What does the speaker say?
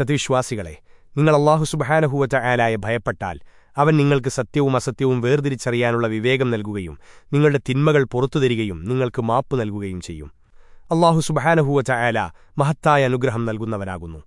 സത്യവിശ്വാസികളെ നിങ്ങൾ അള്ളാഹു സുബഹാനഹുവറ്റ ആലായ ഭയപ്പെട്ടാൽ അവൻ നിങ്ങൾക്ക് സത്യവും അസത്യവും വേർതിരിച്ചറിയാനുള്ള വിവേകം നൽകുകയും നിങ്ങളുടെ തിന്മകൾ പുറത്തുതരികയും നിങ്ങൾക്ക് മാപ്പ് നൽകുകയും ചെയ്യും. അള്ളാഹു സുബഹാനഹുവറ്റ ആല മഹത്തായ അനുഗ്രഹം നൽകുന്നവനാകുന്നു.